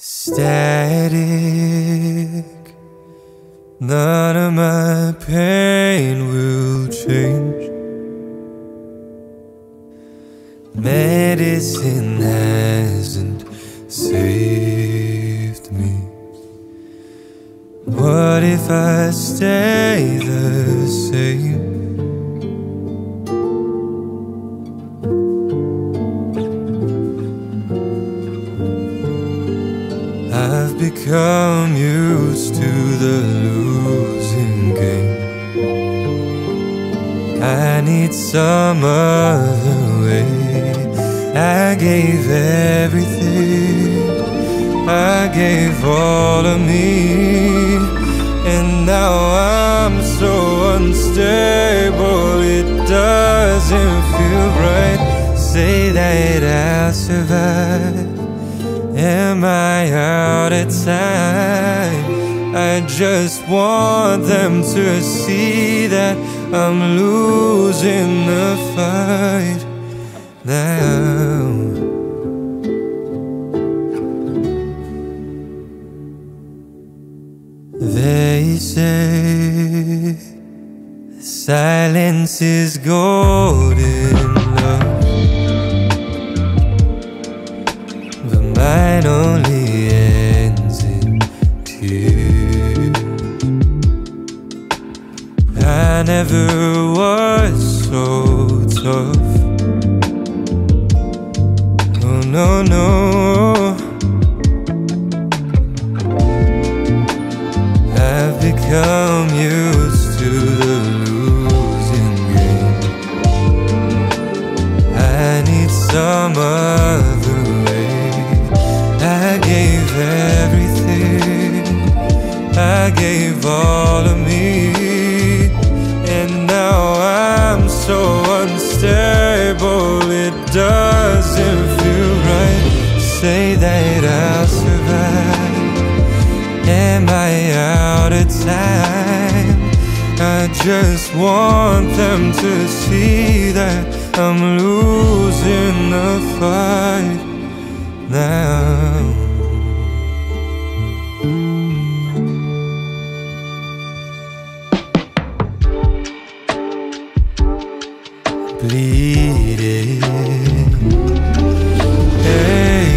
Static. None of my pain will change. Medicine hasn't saved me. What if I stay the become used to the losing game. I need some other way. I gave everything, I gave all of me, and now I'm so unstable. It doesn't feel right. Say that I'll out of time? I just want them to see that I'm losing the fight now. They say silence is golden love. But mine only. I never was so tough. Oh no, no. I've become used to the losing game. I need some I gave all of me, and now I'm so unstable. It doesn't feel right. Say that I'll survive. Am I out of time? I just want them to see that I'm losing the fight now. bleeding. Hey.